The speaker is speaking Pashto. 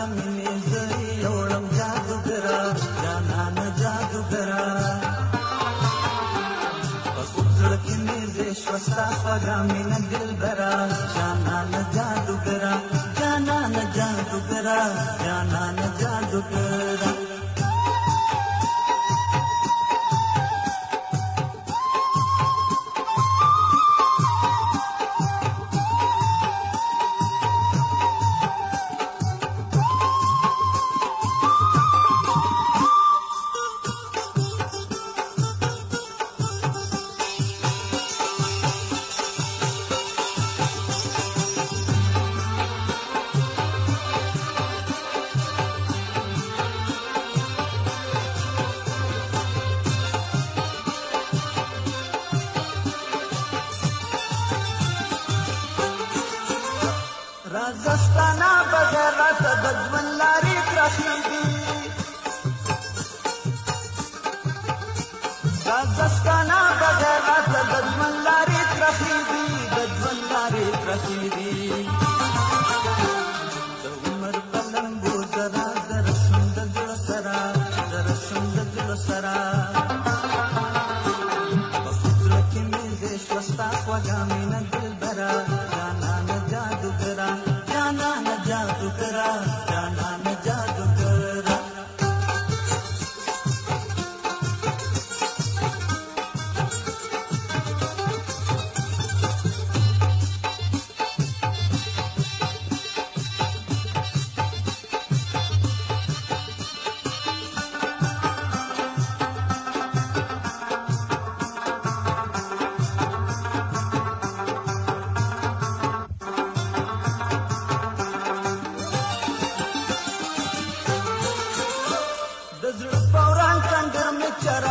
ಗಾಮಿನ ದಿಲ್ಬರ ಜಾನಾನ ಜಾದುಗರ ಜಾನಾನ ಜಾದುಗರ ಜಾನಾನ ಜಾದುಗರ زستانا بغیرت د ژوند لارې پرخې دي زستانا بغیرت د ژوند لارې پرخې دي د ژوند لارې پرخې دي د عمر قلمبو زرا زرا سند زړه سرا زرا سند زړه سرا په فکر کې مې زه شوستا خوږه ಅ ಕ ್ ಷ